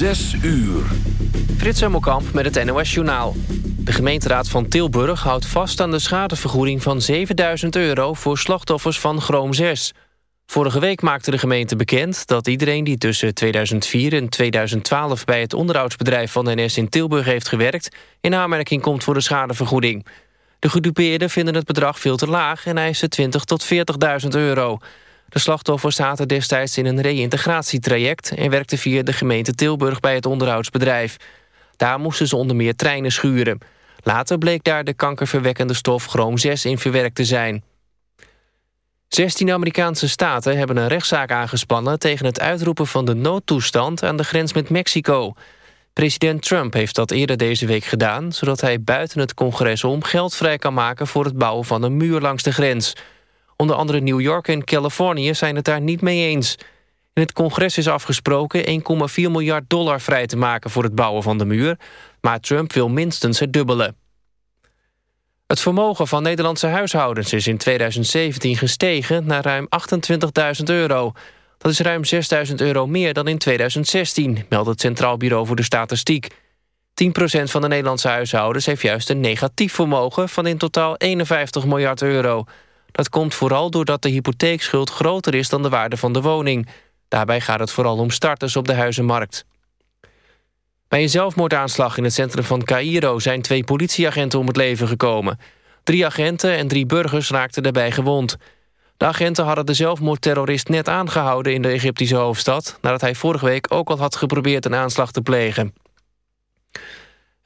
Zes uur. Frits Hemmelkamp met het NOS Journaal. De gemeenteraad van Tilburg houdt vast aan de schadevergoeding van 7000 euro... voor slachtoffers van Chroom 6. Vorige week maakte de gemeente bekend dat iedereen die tussen 2004 en 2012... bij het onderhoudsbedrijf van de NS in Tilburg heeft gewerkt... in aanmerking komt voor de schadevergoeding. De gedupeerden vinden het bedrag veel te laag en eisen 20 tot 40.000 euro... De slachtoffers zaten destijds in een reïntegratietraject... en werkten via de gemeente Tilburg bij het onderhoudsbedrijf. Daar moesten ze onder meer treinen schuren. Later bleek daar de kankerverwekkende stof chroom 6 in verwerkt te zijn. 16 Amerikaanse staten hebben een rechtszaak aangespannen... tegen het uitroepen van de noodtoestand aan de grens met Mexico. President Trump heeft dat eerder deze week gedaan... zodat hij buiten het congres om geld vrij kan maken... voor het bouwen van een muur langs de grens... Onder andere New York en Californië zijn het daar niet mee eens. In het congres is afgesproken 1,4 miljard dollar vrij te maken voor het bouwen van de muur. Maar Trump wil minstens het dubbele. Het vermogen van Nederlandse huishoudens is in 2017 gestegen naar ruim 28.000 euro. Dat is ruim 6.000 euro meer dan in 2016, meldt het Centraal Bureau voor de Statistiek. 10% van de Nederlandse huishoudens heeft juist een negatief vermogen van in totaal 51 miljard euro. Dat komt vooral doordat de hypotheekschuld groter is dan de waarde van de woning. Daarbij gaat het vooral om starters op de huizenmarkt. Bij een zelfmoordaanslag in het centrum van Cairo... zijn twee politieagenten om het leven gekomen. Drie agenten en drie burgers raakten daarbij gewond. De agenten hadden de zelfmoordterrorist net aangehouden... in de Egyptische hoofdstad... nadat hij vorige week ook al had geprobeerd een aanslag te plegen.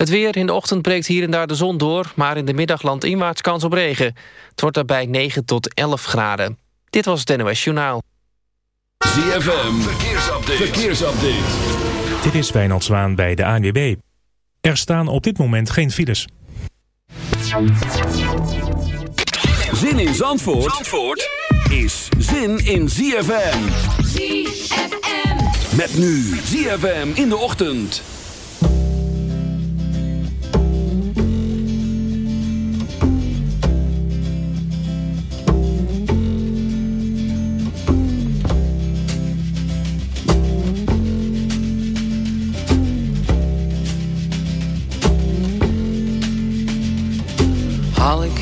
Het weer, in de ochtend breekt hier en daar de zon door... maar in de middag landinwaarts kans op regen. Het wordt daarbij 9 tot 11 graden. Dit was het NOS Journaal. ZFM, verkeersupdate. verkeersupdate. Dit is Wijnald Zwaan bij de ANWB. Er staan op dit moment geen files. Zin in Zandvoort, Zandvoort is zin in ZFM. ZFM. Met nu ZFM in de ochtend.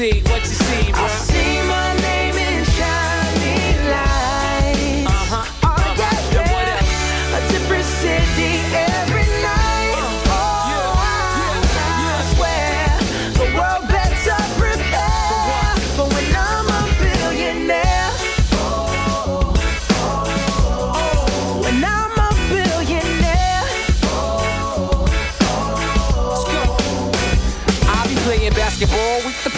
see? What you see, bro? I see my name in shiny lights. Uh-huh. Oh, yeah, Uh-huh. And what else? A different city every night. Oh, yeah. I swear the world better prepare for when I'm a billionaire. Oh, oh, When I'm a billionaire. Let's go. I'll be playing basketball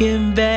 fucking bad.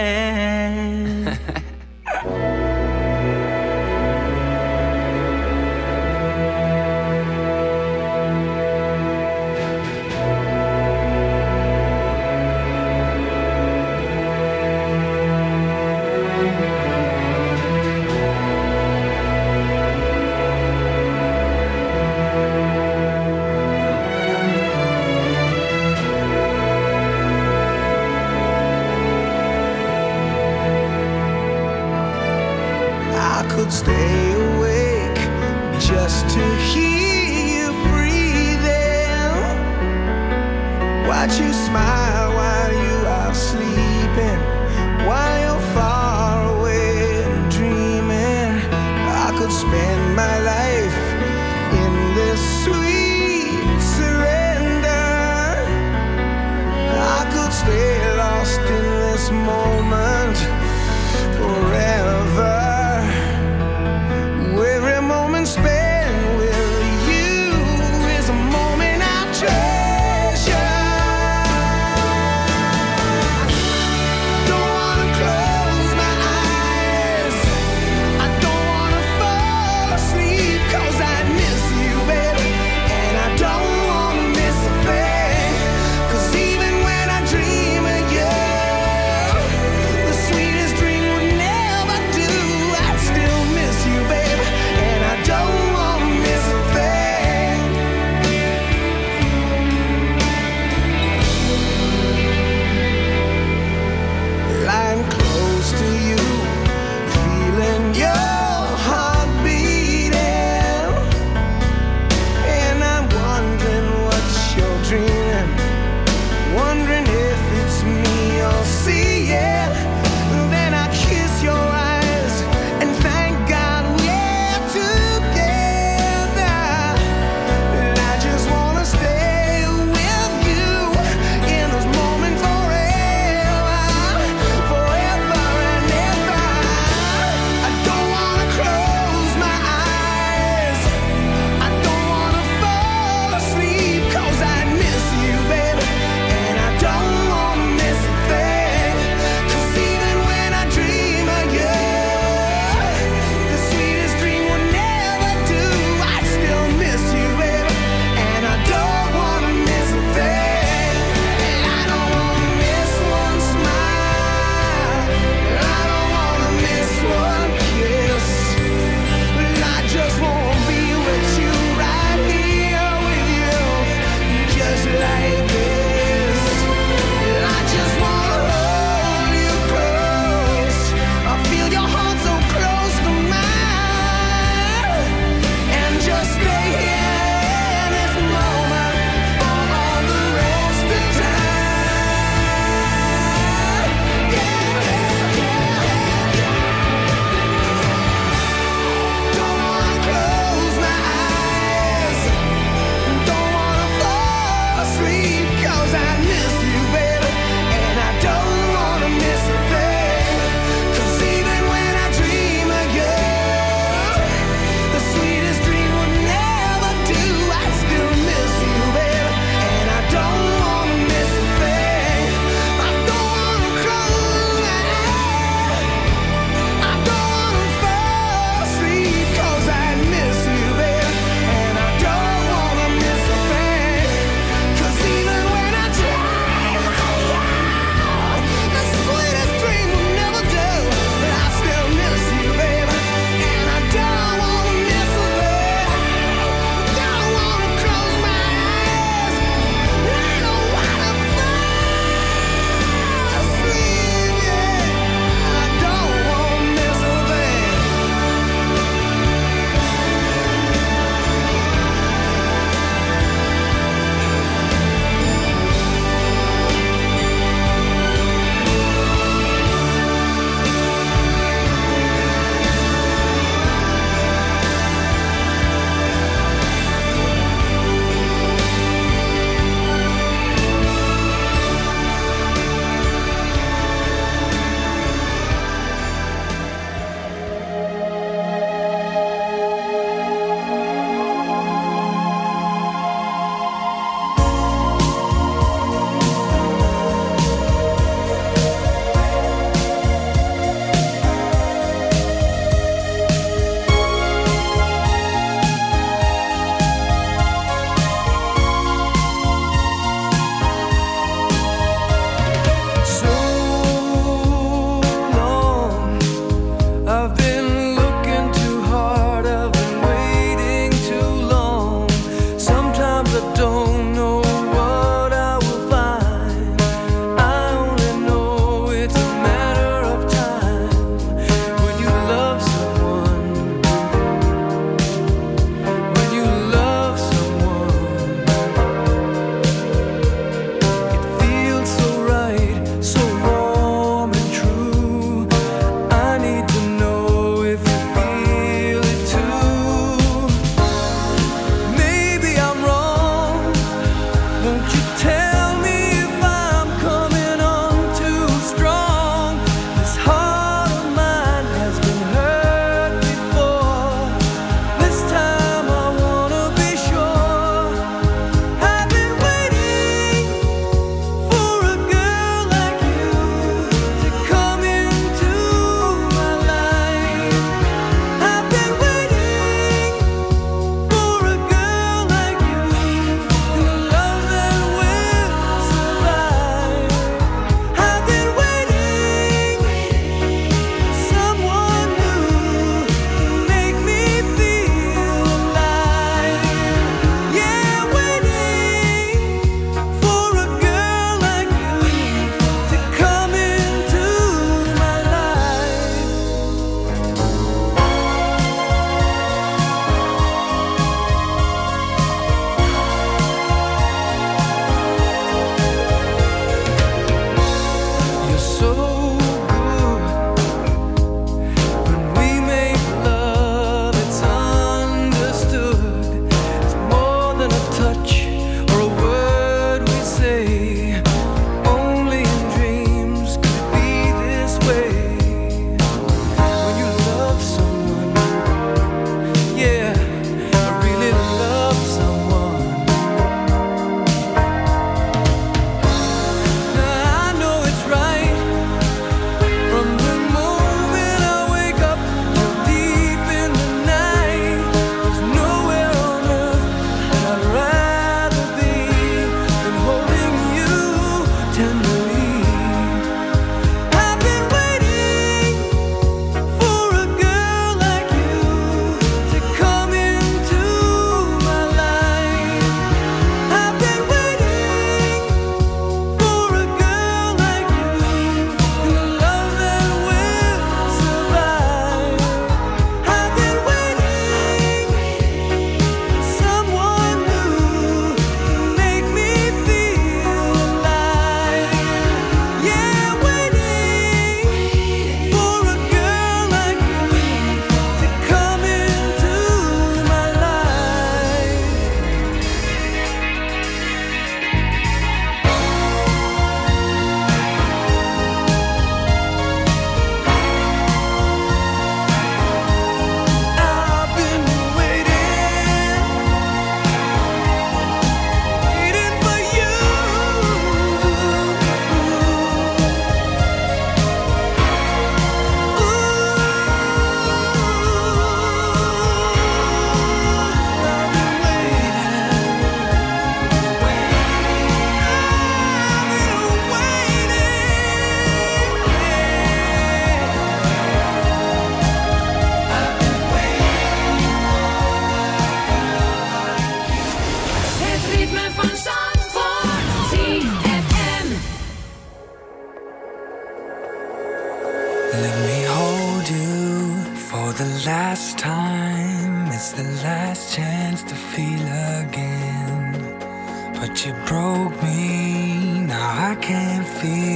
Can't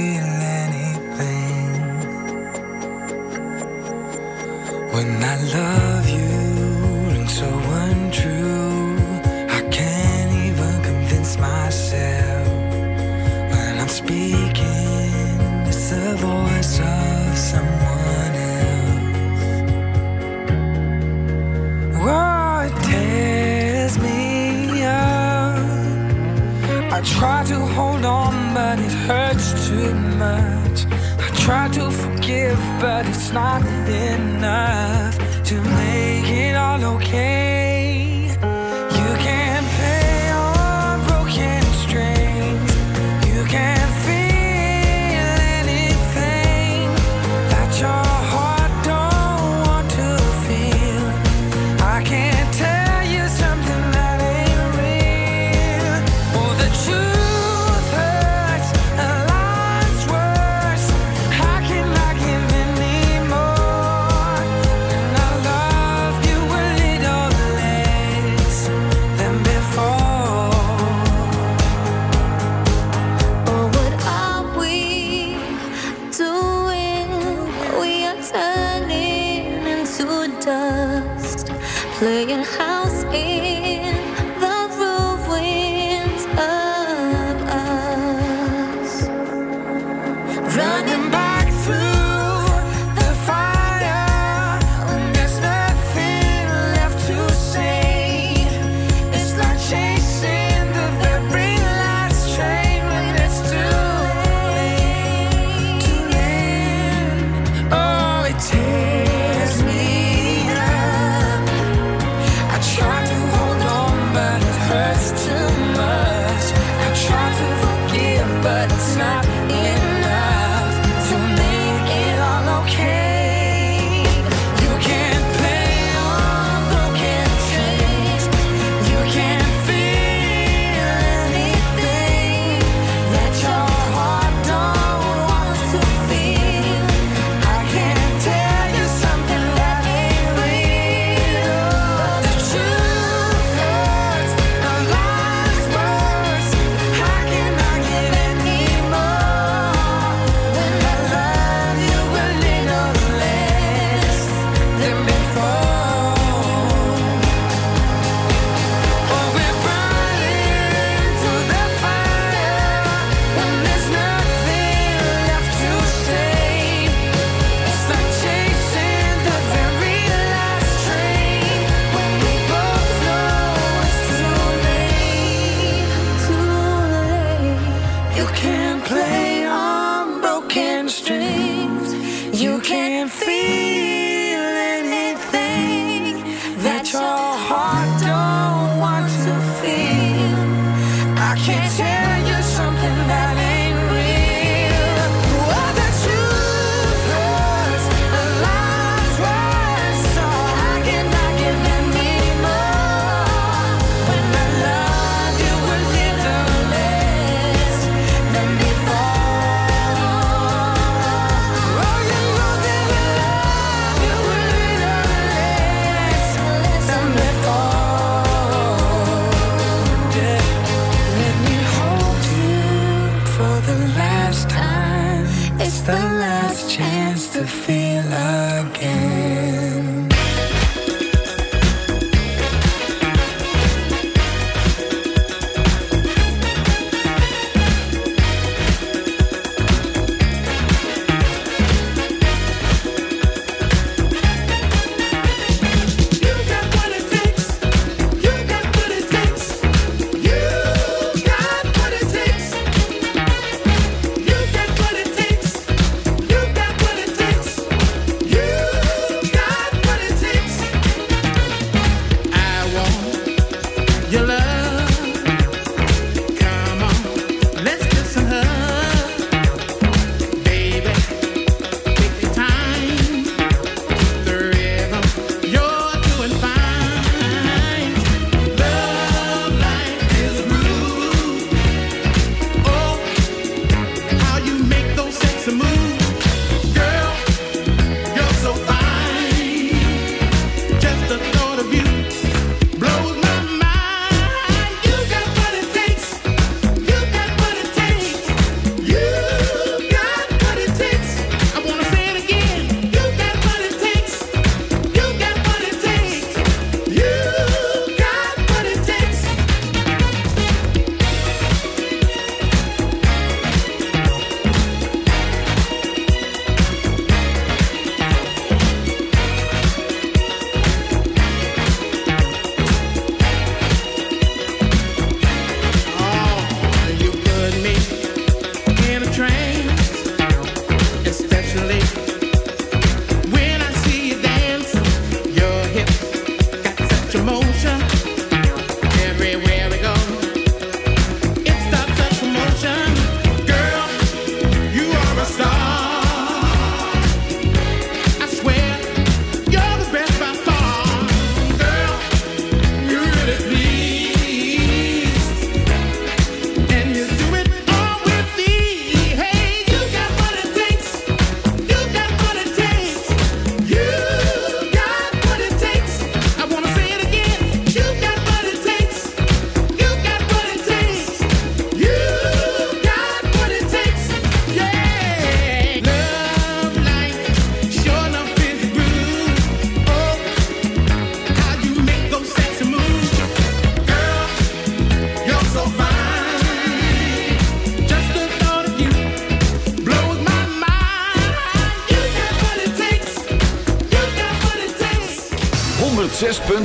house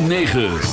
106.9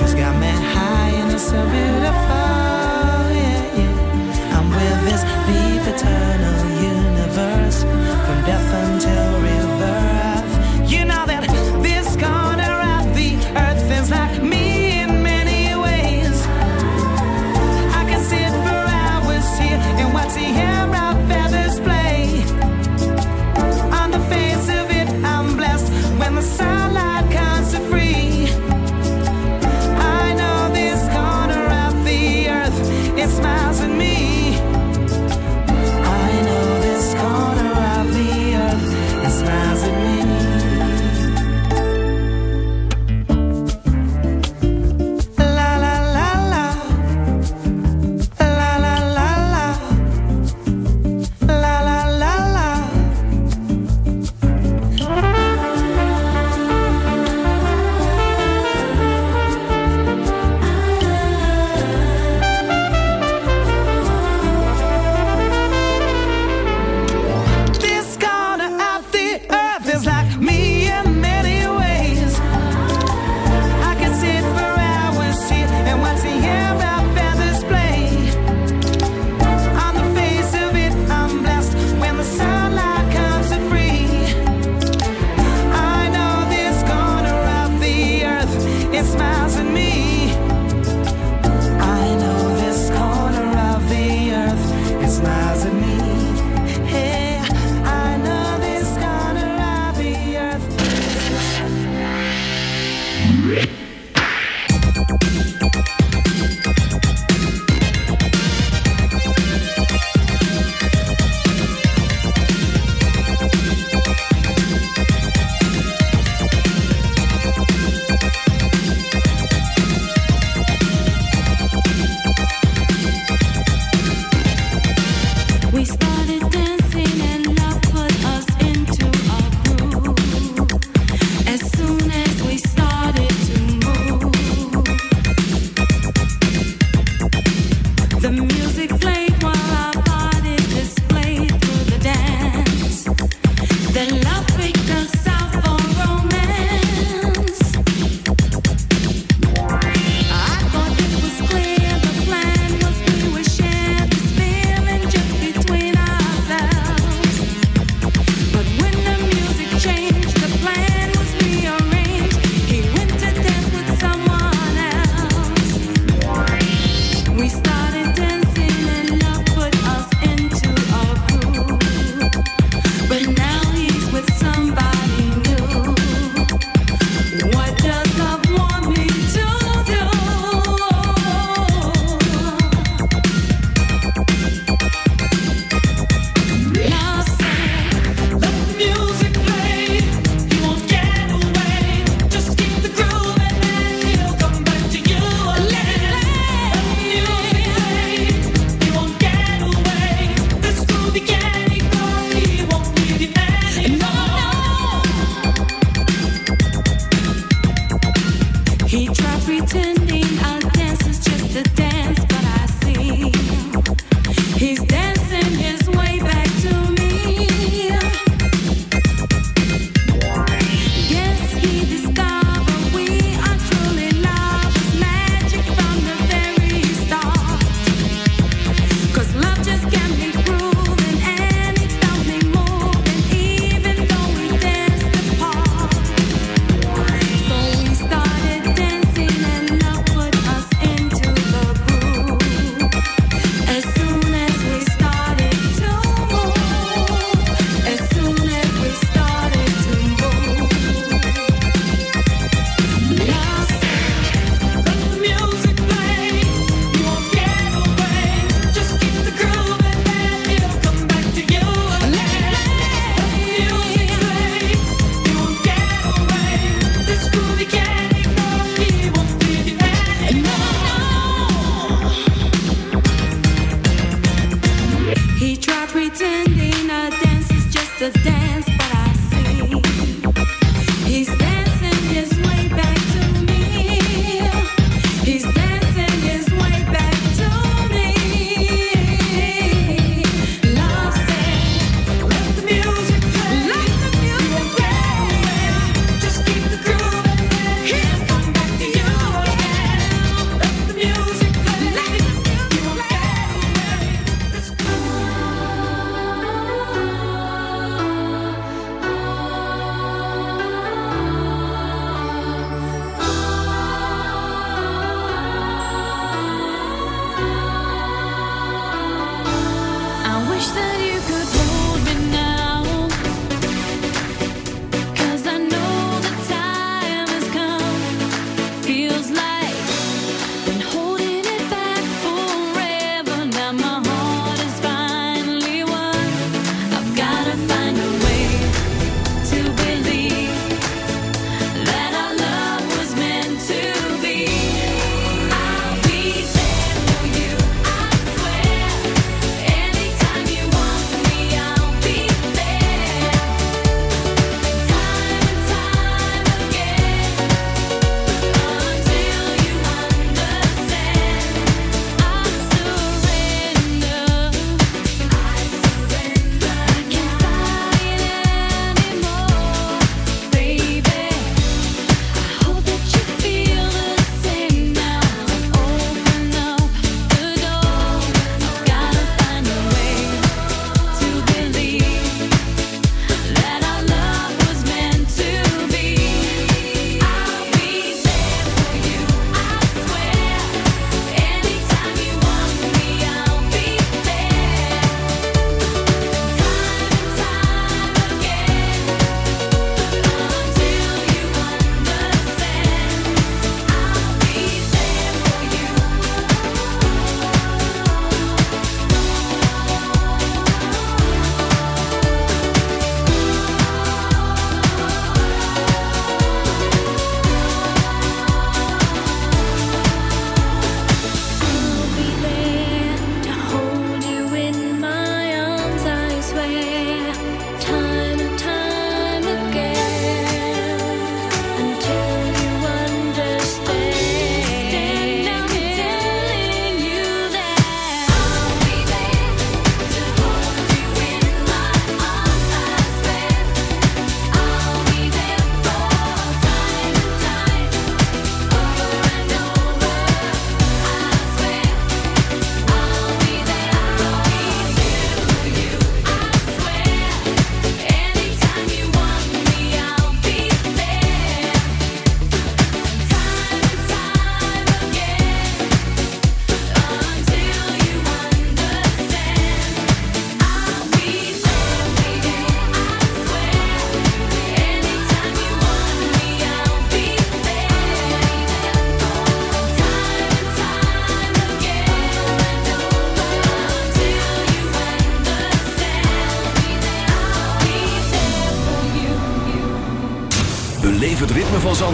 Just got me high and it's so beautiful. Yeah, yeah. I'm with this deep eternal universe from death until.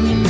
Road